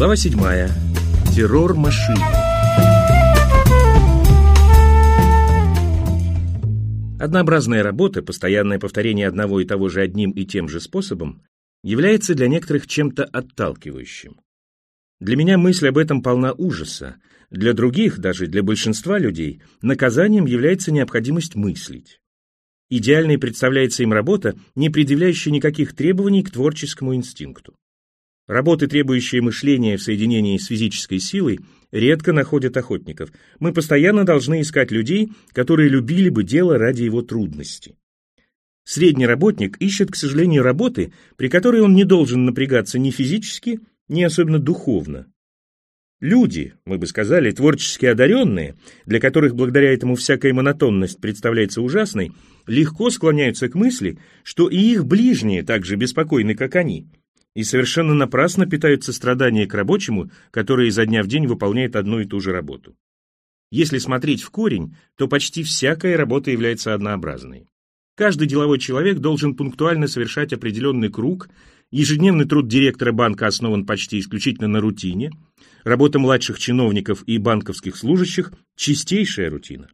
Глава 7. Террор машин. Однообразная работа, постоянное повторение одного и того же одним и тем же способом, является для некоторых чем-то отталкивающим. Для меня мысль об этом полна ужаса. Для других, даже для большинства людей, наказанием является необходимость мыслить. Идеальной представляется им работа, не предъявляющая никаких требований к творческому инстинкту. Работы, требующие мышления в соединении с физической силой, редко находят охотников. Мы постоянно должны искать людей, которые любили бы дело ради его трудности. Средний работник ищет, к сожалению, работы, при которой он не должен напрягаться ни физически, ни особенно духовно. Люди, мы бы сказали, творчески одаренные, для которых благодаря этому всякая монотонность представляется ужасной, легко склоняются к мысли, что и их ближние так же беспокойны, как они – и совершенно напрасно питают сострадание к рабочему, который изо дня в день выполняет одну и ту же работу. Если смотреть в корень, то почти всякая работа является однообразной. Каждый деловой человек должен пунктуально совершать определенный круг, ежедневный труд директора банка основан почти исключительно на рутине, работа младших чиновников и банковских служащих – чистейшая рутина.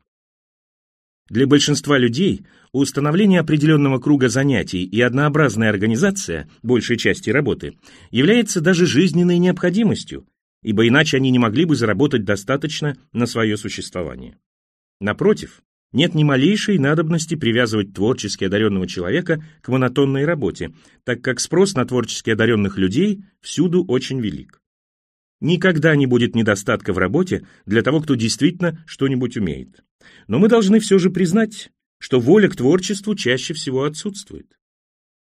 Для большинства людей установление определенного круга занятий и однообразная организация большей части работы является даже жизненной необходимостью, ибо иначе они не могли бы заработать достаточно на свое существование. Напротив, нет ни малейшей надобности привязывать творчески одаренного человека к монотонной работе, так как спрос на творчески одаренных людей всюду очень велик. Никогда не будет недостатка в работе для того, кто действительно что-нибудь умеет. Но мы должны все же признать, что воля к творчеству чаще всего отсутствует.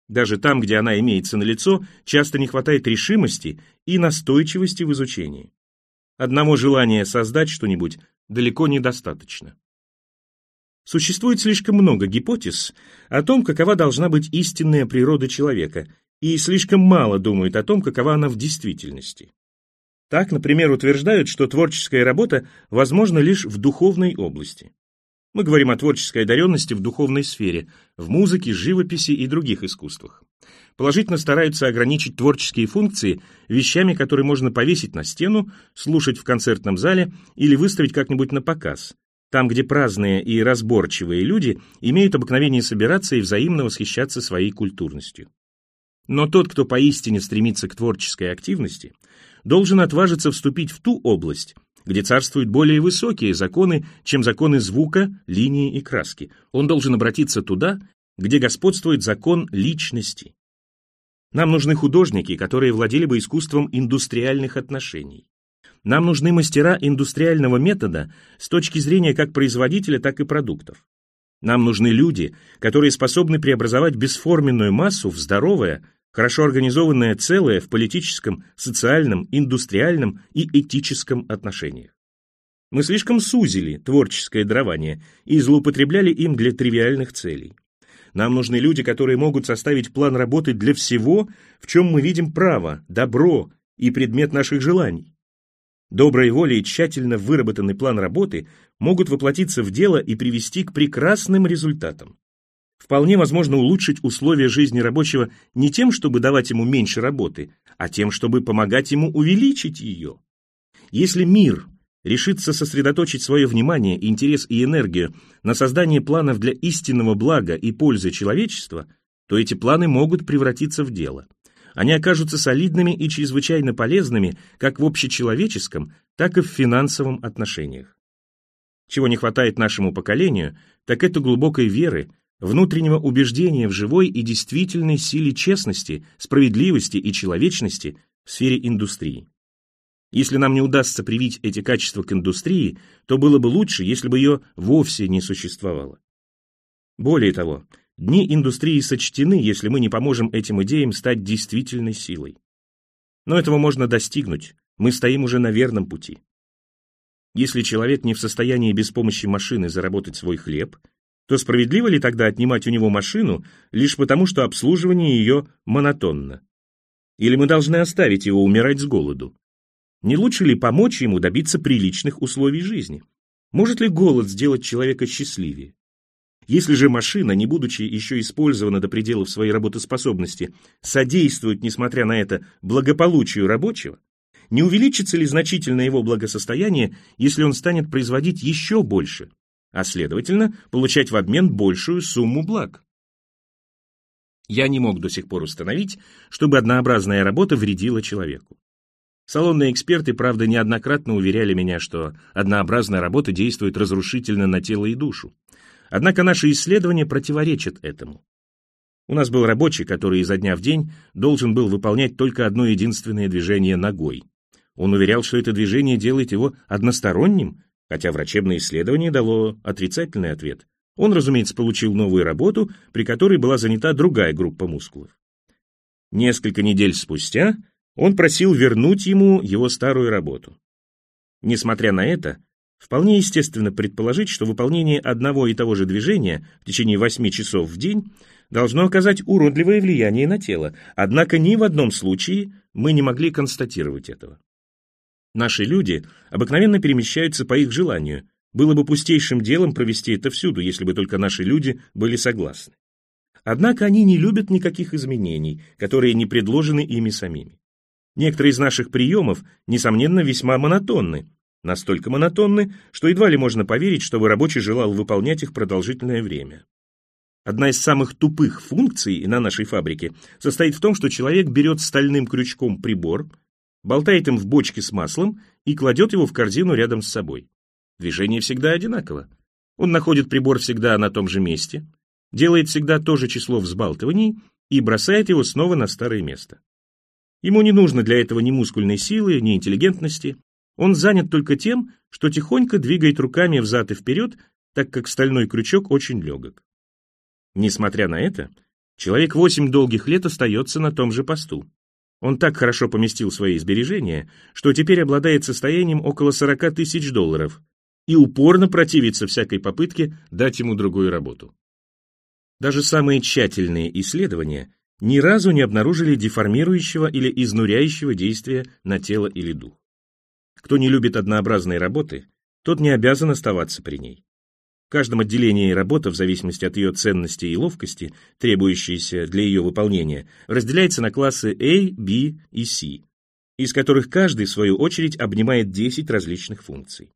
Даже там, где она имеется налицо, часто не хватает решимости и настойчивости в изучении. Одного желания создать что-нибудь далеко недостаточно. Существует слишком много гипотез о том, какова должна быть истинная природа человека, и слишком мало думают о том, какова она в действительности. Так, например, утверждают, что творческая работа возможна лишь в духовной области. Мы говорим о творческой одаренности в духовной сфере, в музыке, живописи и других искусствах. Положительно стараются ограничить творческие функции вещами, которые можно повесить на стену, слушать в концертном зале или выставить как-нибудь на показ, там, где праздные и разборчивые люди имеют обыкновение собираться и взаимно восхищаться своей культурностью. Но тот, кто поистине стремится к творческой активности, должен отважиться вступить в ту область, где царствуют более высокие законы, чем законы звука, линии и краски. Он должен обратиться туда, где господствует закон личности. Нам нужны художники, которые владели бы искусством индустриальных отношений. Нам нужны мастера индустриального метода с точки зрения как производителя, так и продуктов. Нам нужны люди, которые способны преобразовать бесформенную массу в здоровое, хорошо организованное целое в политическом, социальном, индустриальном и этическом отношениях. Мы слишком сузили творческое дарование и злоупотребляли им для тривиальных целей. Нам нужны люди, которые могут составить план работы для всего, в чем мы видим право, добро и предмет наших желаний. Добрая воля и тщательно выработанный план работы могут воплотиться в дело и привести к прекрасным результатам. Вполне возможно улучшить условия жизни рабочего не тем, чтобы давать ему меньше работы, а тем, чтобы помогать ему увеличить ее. Если мир решится сосредоточить свое внимание, интерес и энергию на создание планов для истинного блага и пользы человечества, то эти планы могут превратиться в дело. Они окажутся солидными и чрезвычайно полезными как в общечеловеческом, так и в финансовом отношениях. Чего не хватает нашему поколению, так это глубокой веры, внутреннего убеждения в живой и действительной силе честности, справедливости и человечности в сфере индустрии. Если нам не удастся привить эти качества к индустрии, то было бы лучше, если бы ее вовсе не существовало. Более того, дни индустрии сочтены, если мы не поможем этим идеям стать действительной силой. Но этого можно достигнуть, мы стоим уже на верном пути. Если человек не в состоянии без помощи машины заработать свой хлеб – то справедливо ли тогда отнимать у него машину лишь потому, что обслуживание ее монотонно? Или мы должны оставить его умирать с голоду? Не лучше ли помочь ему добиться приличных условий жизни? Может ли голод сделать человека счастливее? Если же машина, не будучи еще использована до пределов своей работоспособности, содействует, несмотря на это, благополучию рабочего, не увеличится ли значительно его благосостояние, если он станет производить еще больше, а следовательно, получать в обмен большую сумму благ. Я не мог до сих пор установить, чтобы однообразная работа вредила человеку. Салонные эксперты, правда, неоднократно уверяли меня, что однообразная работа действует разрушительно на тело и душу. Однако наши исследования противоречат этому. У нас был рабочий, который изо дня в день должен был выполнять только одно единственное движение ногой. Он уверял, что это движение делает его односторонним, хотя врачебное исследование дало отрицательный ответ. Он, разумеется, получил новую работу, при которой была занята другая группа мускулов. Несколько недель спустя он просил вернуть ему его старую работу. Несмотря на это, вполне естественно предположить, что выполнение одного и того же движения в течение 8 часов в день должно оказать уродливое влияние на тело, однако ни в одном случае мы не могли констатировать этого. Наши люди обыкновенно перемещаются по их желанию, было бы пустейшим делом провести это всюду, если бы только наши люди были согласны. Однако они не любят никаких изменений, которые не предложены ими самими. Некоторые из наших приемов, несомненно, весьма монотонны, настолько монотонны, что едва ли можно поверить, чтобы рабочий желал выполнять их продолжительное время. Одна из самых тупых функций на нашей фабрике состоит в том, что человек берет стальным крючком прибор, болтает им в бочке с маслом и кладет его в корзину рядом с собой. Движение всегда одинаково. Он находит прибор всегда на том же месте, делает всегда то же число взбалтываний и бросает его снова на старое место. Ему не нужно для этого ни мускульной силы, ни интеллигентности. Он занят только тем, что тихонько двигает руками взад и вперед, так как стальной крючок очень легок. Несмотря на это, человек восемь долгих лет остается на том же посту. Он так хорошо поместил свои сбережения, что теперь обладает состоянием около 40 тысяч долларов, и упорно противится всякой попытке дать ему другую работу. Даже самые тщательные исследования ни разу не обнаружили деформирующего или изнуряющего действия на тело или дух. Кто не любит однообразной работы, тот не обязан оставаться при ней. В каждом отделении работа, в зависимости от ее ценности и ловкости, требующейся для ее выполнения, разделяется на классы A, B и C, из которых каждый, в свою очередь, обнимает 10 различных функций.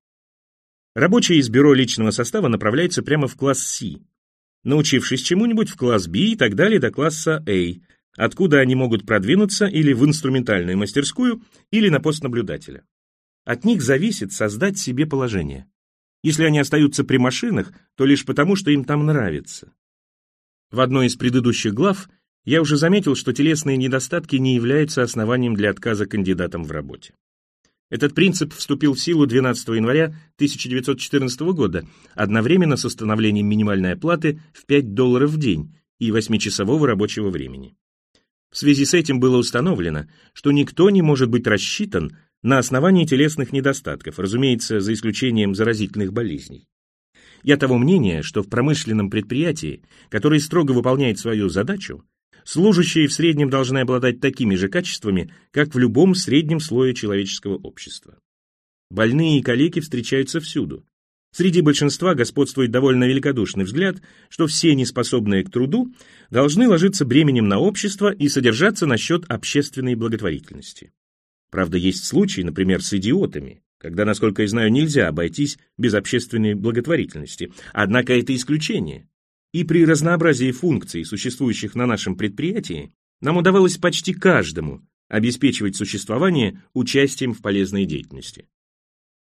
Рабочие из бюро личного состава направляются прямо в класс C, научившись чему-нибудь в класс B и так далее до класса A, откуда они могут продвинуться или в инструментальную мастерскую, или на пост наблюдателя. От них зависит создать себе положение. Если они остаются при машинах, то лишь потому, что им там нравится. В одной из предыдущих глав я уже заметил, что телесные недостатки не являются основанием для отказа кандидатам в работе. Этот принцип вступил в силу 12 января 1914 года, одновременно с установлением минимальной оплаты в 5 долларов в день и 8-часового рабочего времени. В связи с этим было установлено, что никто не может быть рассчитан на основании телесных недостатков, разумеется, за исключением заразительных болезней. Я того мнения, что в промышленном предприятии, которое строго выполняет свою задачу, служащие в среднем должны обладать такими же качествами, как в любом среднем слое человеческого общества. Больные и калеки встречаются всюду. Среди большинства господствует довольно великодушный взгляд, что все неспособные к труду должны ложиться бременем на общество и содержаться на счет общественной благотворительности. Правда, есть случаи, например, с идиотами, когда, насколько я знаю, нельзя обойтись без общественной благотворительности. Однако это исключение. И при разнообразии функций, существующих на нашем предприятии, нам удавалось почти каждому обеспечивать существование участием в полезной деятельности.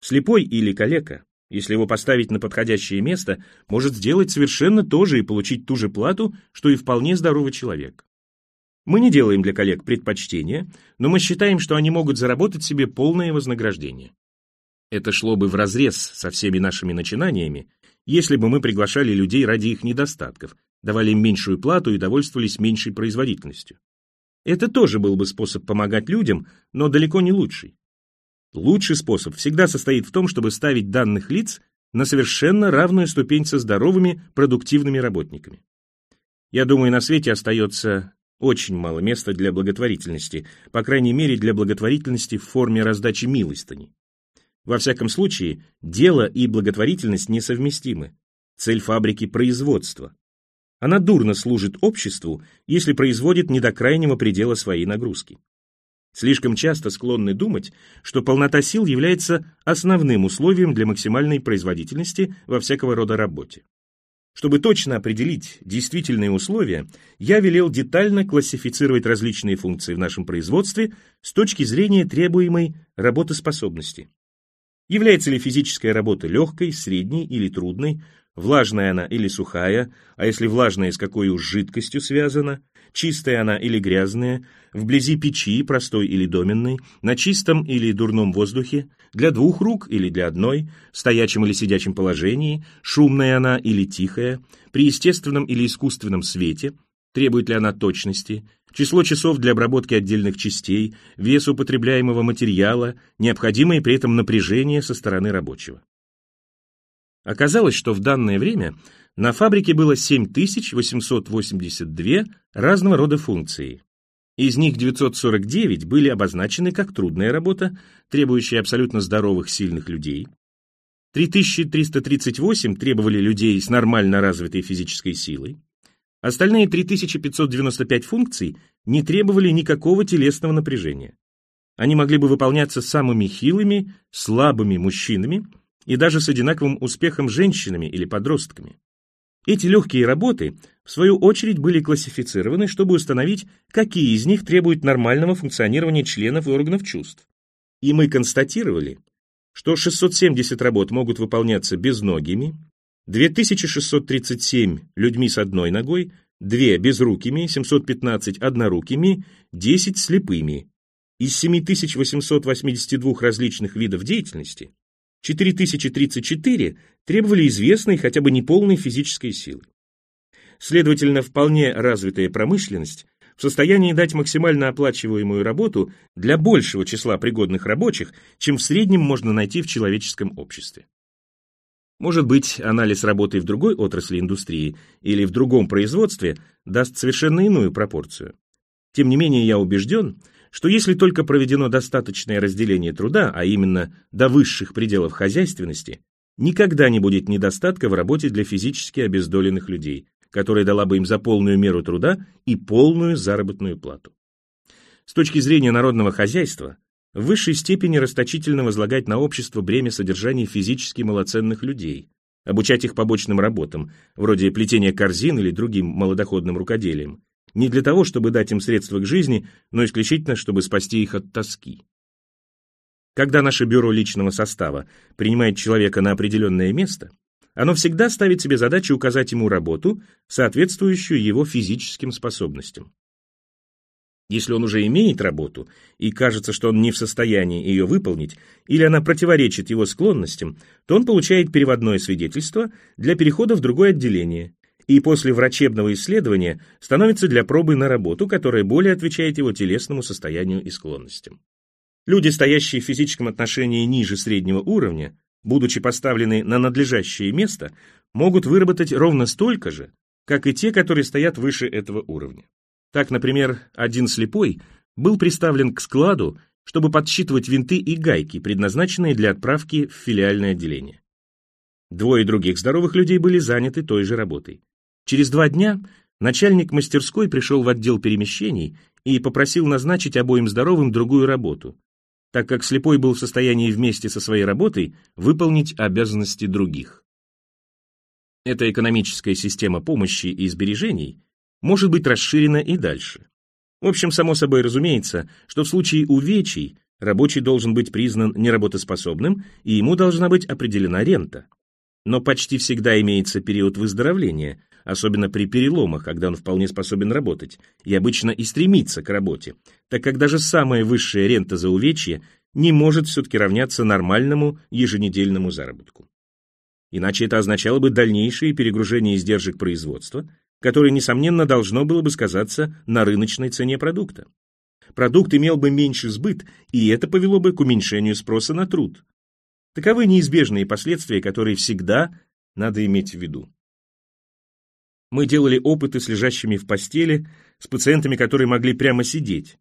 Слепой или калека, если его поставить на подходящее место, может сделать совершенно то же и получить ту же плату, что и вполне здоровый человек. Мы не делаем для коллег предпочтения, но мы считаем, что они могут заработать себе полное вознаграждение. Это шло бы вразрез со всеми нашими начинаниями, если бы мы приглашали людей ради их недостатков, давали им меньшую плату и довольствовались меньшей производительностью. Это тоже был бы способ помогать людям, но далеко не лучший. Лучший способ всегда состоит в том, чтобы ставить данных лиц на совершенно равную ступень со здоровыми, продуктивными работниками. Я думаю, на свете остается очень мало места для благотворительности, по крайней мере для благотворительности в форме раздачи милостыни. Во всяком случае, дело и благотворительность несовместимы. Цель фабрики – производство. Она дурно служит обществу, если производит не до крайнего предела своей нагрузки. слишком часто склонны думать, что полнота сил является основным условием для максимальной производительности во всякого рода работе. Чтобы точно определить действительные условия, я велел детально классифицировать различные функции в нашем производстве с точки зрения требуемой работоспособности. Является ли физическая работа легкой, средней или трудной, влажная она или сухая, а если влажная, с какой уж жидкостью связана, чистая она или грязная, вблизи печи, простой или доменной, на чистом или дурном воздухе, для двух рук или для одной, стоячем или сидячем положении, шумная она или тихая, при естественном или искусственном свете, требует ли она точности, число часов для обработки отдельных частей, вес употребляемого материала, необходимое при этом напряжение со стороны рабочего. Оказалось, что в данное время на фабрике было 7882 разного рода функции. Из них 949 были обозначены как трудная работа, требующая абсолютно здоровых, сильных людей. 3338 требовали людей с нормально развитой физической силой. Остальные 3595 функций не требовали никакого телесного напряжения. Они могли бы выполняться самыми хилыми, слабыми мужчинами и даже с одинаковым успехом женщинами или подростками. Эти легкие работы, в свою очередь, были классифицированы, чтобы установить, какие из них требуют нормального функционирования членов и органов чувств. И мы констатировали, что 670 работ могут выполняться безногими, 2637 людьми с одной ногой, 2 безрукими, 715 однорукими, 10 слепыми. Из 7882 различных видов деятельности 4034 требовали известной, хотя бы неполной физической силы. Следовательно, вполне развитая промышленность в состоянии дать максимально оплачиваемую работу для большего числа пригодных рабочих, чем в среднем можно найти в человеческом обществе. Может быть, анализ работы в другой отрасли индустрии или в другом производстве даст совершенно иную пропорцию. Тем не менее, я убежден, что если только проведено достаточное разделение труда, а именно до высших пределов хозяйственности, никогда не будет недостатка в работе для физически обездоленных людей, которая дала бы им за полную меру труда и полную заработную плату. С точки зрения народного хозяйства, в высшей степени расточительно возлагать на общество бремя содержания физически малоценных людей, обучать их побочным работам, вроде плетения корзин или другим малодоходным рукоделиям, не для того, чтобы дать им средства к жизни, но исключительно, чтобы спасти их от тоски. Когда наше бюро личного состава принимает человека на определенное место, оно всегда ставит себе задачу указать ему работу, соответствующую его физическим способностям. Если он уже имеет работу, и кажется, что он не в состоянии ее выполнить, или она противоречит его склонностям, то он получает переводное свидетельство для перехода в другое отделение, и после врачебного исследования становится для пробы на работу, которая более отвечает его телесному состоянию и склонностям. Люди, стоящие в физическом отношении ниже среднего уровня, будучи поставлены на надлежащее место, могут выработать ровно столько же, как и те, которые стоят выше этого уровня. Так, например, один слепой был приставлен к складу, чтобы подсчитывать винты и гайки, предназначенные для отправки в филиальное отделение. Двое других здоровых людей были заняты той же работой. Через два дня начальник мастерской пришел в отдел перемещений и попросил назначить обоим здоровым другую работу, так как слепой был в состоянии вместе со своей работой выполнить обязанности других. Эта экономическая система помощи и сбережений может быть расширена и дальше. В общем, само собой разумеется, что в случае увечий рабочий должен быть признан неработоспособным, и ему должна быть определена рента. Но почти всегда имеется период выздоровления, особенно при переломах, когда он вполне способен работать, и обычно и стремится к работе, так как даже самая высшая рента за увечье не может все-таки равняться нормальному еженедельному заработку. Иначе это означало бы дальнейшее перегружение издержек производства, которое, несомненно, должно было бы сказаться на рыночной цене продукта. Продукт имел бы меньший сбыт, и это повело бы к уменьшению спроса на труд. Таковы неизбежные последствия, которые всегда надо иметь в виду. Мы делали опыты с лежащими в постели, с пациентами, которые могли прямо сидеть.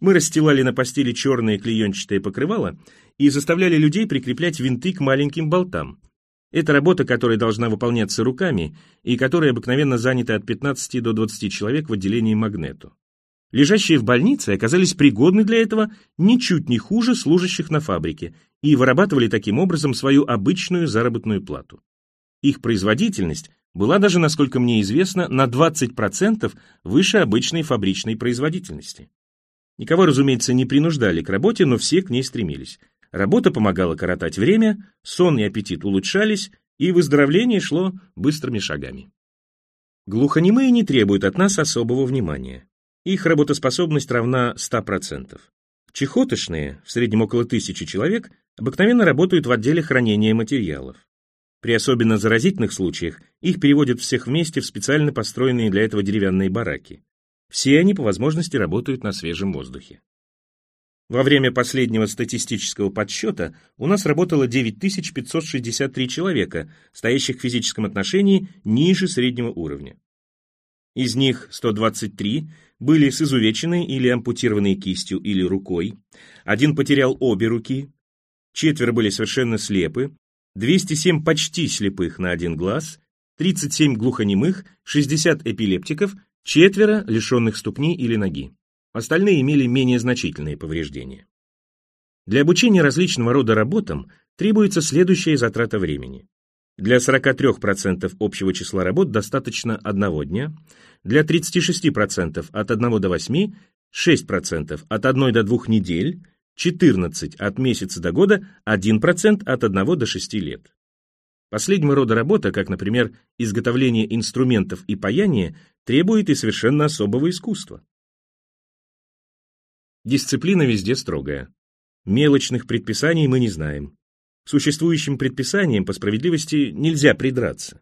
Мы расстилали на постели черное клеенчатое покрывало и заставляли людей прикреплять винты к маленьким болтам. Это работа, которая должна выполняться руками и которая обыкновенно занята от 15 до 20 человек в отделении магнету. лежащие в больнице оказались пригодны для этого ничуть не хуже служащих на фабрике и вырабатывали таким образом свою обычную заработную плату. Их производительность была даже, насколько мне известно, на 20% выше обычной фабричной производительности. Никого, разумеется, не принуждали к работе, но все к ней стремились. Работа помогала коротать время, сон и аппетит улучшались, и выздоровление шло быстрыми шагами. Глухонемые не требуют от нас особого внимания. Их работоспособность равна 100%. Чехотошные, в среднем около тысячи человек, обыкновенно работают в отделе хранения материалов. При особенно заразительных случаях их переводят всех вместе в специально построенные для этого деревянные бараки. Все они по возможности работают на свежем воздухе. Во время последнего статистического подсчета у нас работало 9563 человека, стоящих в физическом отношении ниже среднего уровня. Из них 123 были с изувеченной или ампутированной кистью или рукой, один потерял обе руки, четверо были совершенно слепы, 207 почти слепых на один глаз, 37 глухонемых, 60 эпилептиков, четверо лишенных ступни или ноги. Остальные имели менее значительные повреждения. Для обучения различного рода работам требуется следующая затрата времени. Для 43% общего числа работ достаточно одного дня, для 36% от 1 до 8, 6% от 1 до 2 недель, 14 от месяца до года, 1% от 1 до 6 лет. Последнего рода работа, как, например, изготовление инструментов и паяние, требует и совершенно особого искусства. Дисциплина везде строгая. Мелочных предписаний мы не знаем. Существующим предписаниям по справедливости нельзя придраться.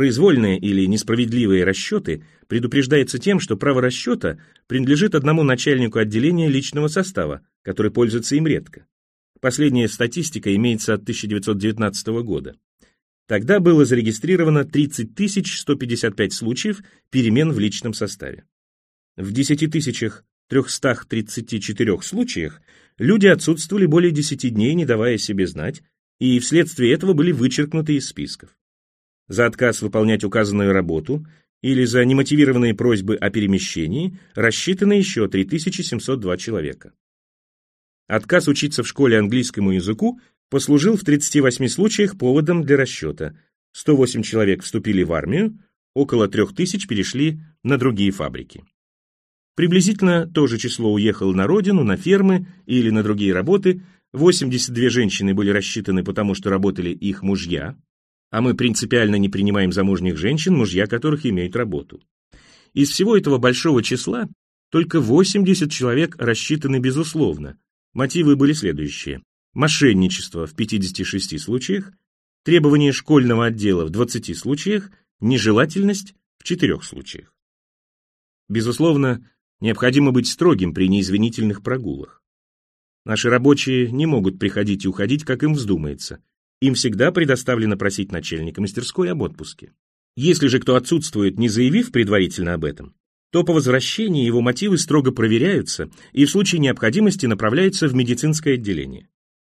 Произвольные или несправедливые расчеты предупреждаются тем, что право расчета принадлежит одному начальнику отделения личного состава, который пользуется им редко. Последняя статистика имеется от 1919 года. Тогда было зарегистрировано 30 155 случаев перемен в личном составе. В 10 тысячах 334 случаях люди отсутствовали более 10 дней, не давая себе знать, и вследствие этого были вычеркнуты из списков. За отказ выполнять указанную работу или за немотивированные просьбы о перемещении рассчитано еще 3702 человека. Отказ учиться в школе английскому языку послужил в 38 случаях поводом для расчета. 108 человек вступили в армию, около 3000 перешли на другие фабрики. Приблизительно то же число уехало на родину, на фермы или на другие работы, 82 женщины были рассчитаны потому, что работали их мужья, а мы принципиально не принимаем замужних женщин, мужья которых имеют работу. Из всего этого большого числа только 80 человек рассчитаны безусловно. Мотивы были следующие. Мошенничество в 56 случаях, требование школьного отдела в 20 случаях, нежелательность в 4 случаях. Безусловно, Необходимо быть строгим при неизвинительных прогулах. Наши рабочие не могут приходить и уходить, как им вздумается. Им всегда предоставлено просить начальника мастерской об отпуске. Если же кто отсутствует, не заявив предварительно об этом, то по возвращении его мотивы строго проверяются и в случае необходимости направляются в медицинское отделение.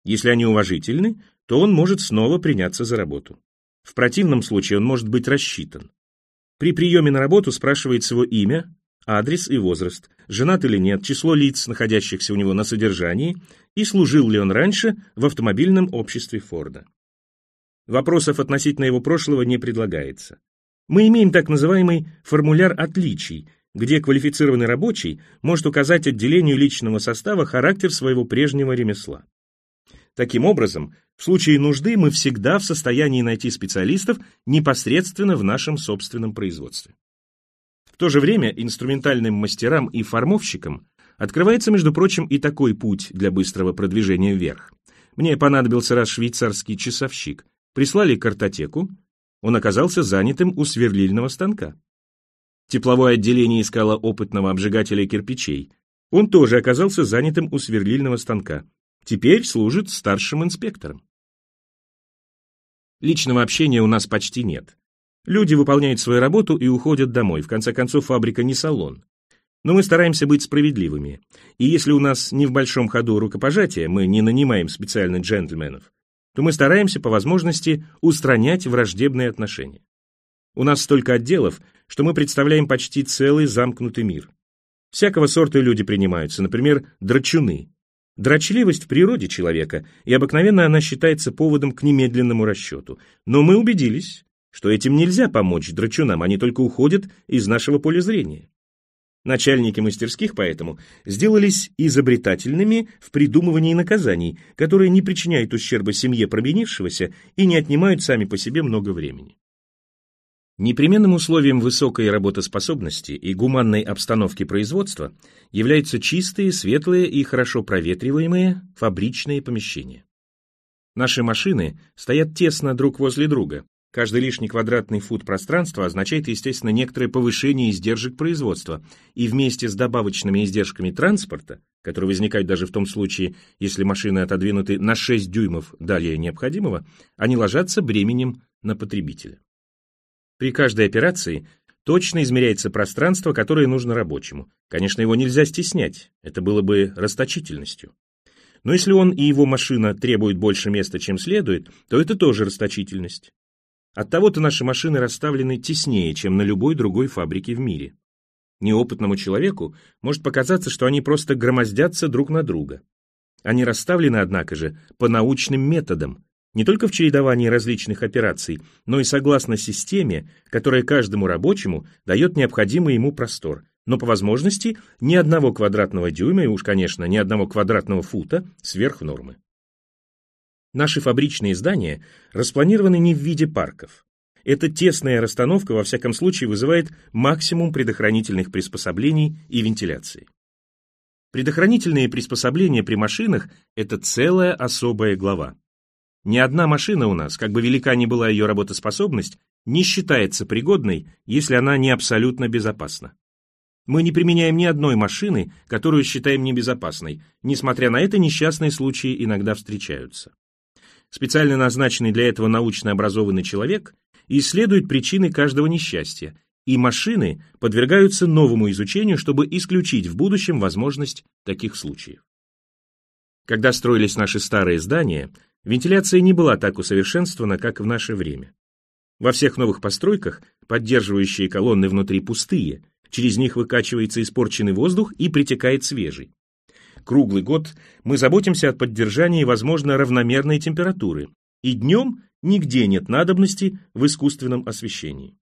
Если они уважительны, то он может снова приняться за работу. В противном случае он может быть рассчитан. При приеме на работу спрашивается его имя, адрес и возраст, женат или нет, число лиц, находящихся у него на содержании, и служил ли он раньше в автомобильном обществе Форда. Вопросов относительно его прошлого не предлагается. Мы имеем так называемый формуляр отличий, где квалифицированный рабочий может указать отделению личного состава характер своего прежнего ремесла. Таким образом, в случае нужды мы всегда в состоянии найти специалистов непосредственно в нашем собственном производстве то же время инструментальным мастерам и формовщикам открывается, между прочим, и такой путь для быстрого продвижения вверх. Мне понадобился раз швейцарский часовщик. Прислали картотеку, он оказался занятым у сверлильного станка. Тепловое отделение искало опытного обжигателя кирпичей. Он тоже оказался занятым у сверлильного станка. Теперь служит старшим инспектором. Личного общения у нас почти нет. Люди выполняют свою работу и уходят домой. В конце концов, фабрика не салон. Но мы стараемся быть справедливыми. И если у нас не в большом ходу рукопожатие, мы не нанимаем специально джентльменов, то мы стараемся по возможности устранять враждебные отношения. У нас столько отделов, что мы представляем почти целый замкнутый мир. Всякого сорта люди принимаются, например, драчуны. Дрочливость в природе человека, и обыкновенно она считается поводом к немедленному расчету. Но мы убедились, что этим нельзя помочь драчунам, они только уходят из нашего поля зрения. Начальники мастерских поэтому сделались изобретательными в придумывании наказаний, которые не причиняют ущерба семье провинившегося и не отнимают сами по себе много времени. Непременным условием высокой работоспособности и гуманной обстановки производства являются чистые, светлые и хорошо проветриваемые фабричные помещения. Наши машины стоят тесно друг возле друга. Каждый лишний квадратный фут пространства означает, естественно, некоторое повышение издержек производства, и вместе с добавочными издержками транспорта, которые возникают даже в том случае, если машины отодвинуты на 6 дюймов далее необходимого, они ложатся бременем на потребителя. При каждой операции точно измеряется пространство, которое нужно рабочему. Конечно, его нельзя стеснять, это было бы расточительностью. Но если он и его машина требуют больше места, чем следует, то это тоже расточительность. Оттого-то наши машины расставлены теснее, чем на любой другой фабрике в мире. Неопытному человеку может показаться, что они просто громоздятся друг на друга. Они расставлены, однако же, по научным методам, не только в чередовании различных операций, но и согласно системе, которая каждому рабочему дает необходимый ему простор, но по возможности ни одного квадратного дюйма и уж, конечно, ни одного квадратного фута сверх нормы. Наши фабричные здания распланированы не в виде парков. Эта тесная расстановка, во всяком случае, вызывает максимум предохранительных приспособлений и вентиляции. Предохранительные приспособления при машинах – это целая особая глава. Ни одна машина у нас, как бы велика ни была ее работоспособность, не считается пригодной, если она не абсолютно безопасна. Мы не применяем ни одной машины, которую считаем небезопасной, несмотря на это несчастные случаи иногда встречаются. Специально назначенный для этого научно образованный человек исследует причины каждого несчастья, и машины подвергаются новому изучению, чтобы исключить в будущем возможность таких случаев. Когда строились наши старые здания, Вентиляция не была так усовершенствована, как в наше время. Во всех новых постройках поддерживающие колонны внутри пустые, через них выкачивается испорченный воздух и притекает свежий. Круглый год мы заботимся о поддержании, возможно, равномерной температуры, и днем нигде нет надобности в искусственном освещении.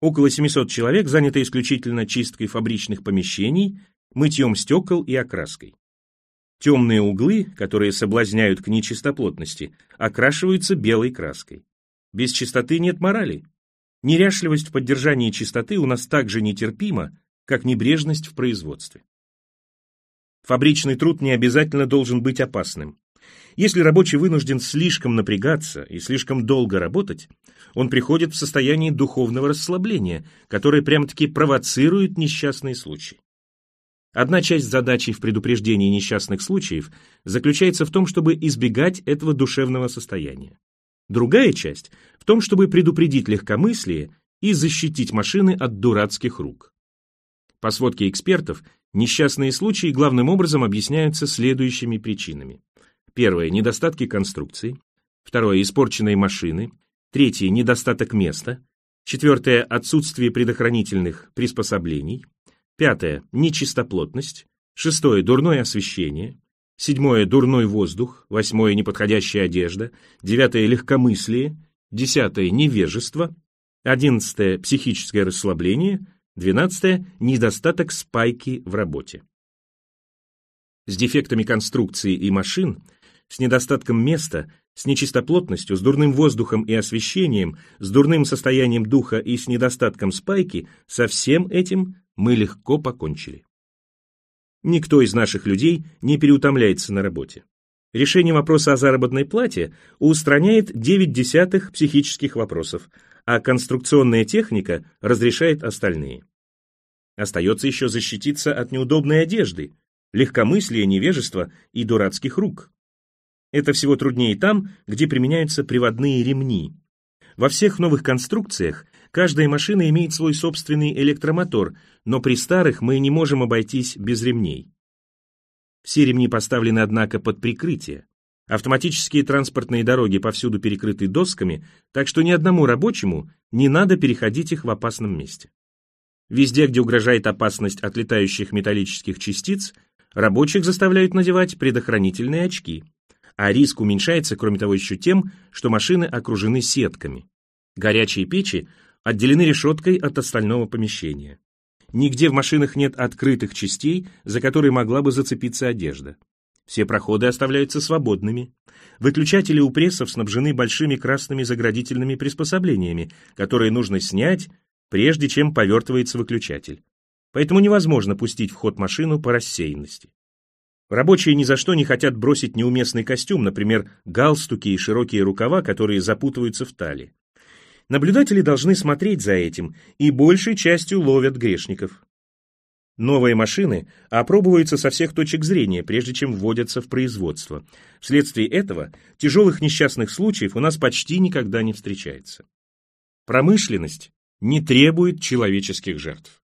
Около 700 человек заняты исключительно чисткой фабричных помещений, мытьем стекол и окраской. Темные углы, которые соблазняют к нечистоплотности, окрашиваются белой краской. Без чистоты нет морали. Неряшливость в поддержании чистоты у нас так же нетерпима, как небрежность в производстве. Фабричный труд не обязательно должен быть опасным. Если рабочий вынужден слишком напрягаться и слишком долго работать, он приходит в состояние духовного расслабления, которое прямо-таки провоцирует несчастные случаи. Одна часть задачи в предупреждении несчастных случаев заключается в том, чтобы избегать этого душевного состояния. Другая часть в том, чтобы предупредить легкомыслие и защитить машины от дурацких рук. По сводке экспертов, несчастные случаи главным образом объясняются следующими причинами. Первое – недостатки конструкции. Второе – испорченные машины. Третье – недостаток места. Четвертое – отсутствие предохранительных приспособлений. Пятое – нечистоплотность. Шестое – дурное освещение. Седьмое – дурной воздух. Восьмое – неподходящая одежда. Девятое – легкомыслие. Десятое – невежество. Одиннадцатое – психическое расслабление. Двенадцатое – недостаток спайки в работе. С дефектами конструкции и машин, с недостатком места, с нечистоплотностью, с дурным воздухом и освещением, с дурным состоянием духа и с недостатком спайки, со всем этим мы легко покончили. Никто из наших людей не переутомляется на работе. Решение вопроса о заработной плате устраняет 9 десятых психических вопросов, а конструкционная техника разрешает остальные. Остается еще защититься от неудобной одежды, легкомыслия, невежества и дурацких рук. Это всего труднее там, где применяются приводные ремни. Во всех новых конструкциях Каждая машина имеет свой собственный электромотор, но при старых мы не можем обойтись без ремней. Все ремни поставлены, однако, под прикрытие. Автоматические транспортные дороги повсюду перекрыты досками, так что ни одному рабочему не надо переходить их в опасном месте. Везде, где угрожает опасность от летающих металлических частиц, рабочих заставляют надевать предохранительные очки. А риск уменьшается, кроме того, еще тем, что машины окружены сетками. Горячие печи отделены решеткой от остального помещения. Нигде в машинах нет открытых частей, за которые могла бы зацепиться одежда. Все проходы оставляются свободными. Выключатели у прессов снабжены большими красными заградительными приспособлениями, которые нужно снять, прежде чем повертывается выключатель. Поэтому невозможно пустить в ход машину по рассеянности. Рабочие ни за что не хотят бросить неуместный костюм, например, галстуки и широкие рукава, которые запутываются в талии. Наблюдатели должны смотреть за этим и большей частью ловят грешников. Новые машины опробуются со всех точек зрения, прежде чем вводятся в производство. Вследствие этого тяжелых несчастных случаев у нас почти никогда не встречается. Промышленность не требует человеческих жертв.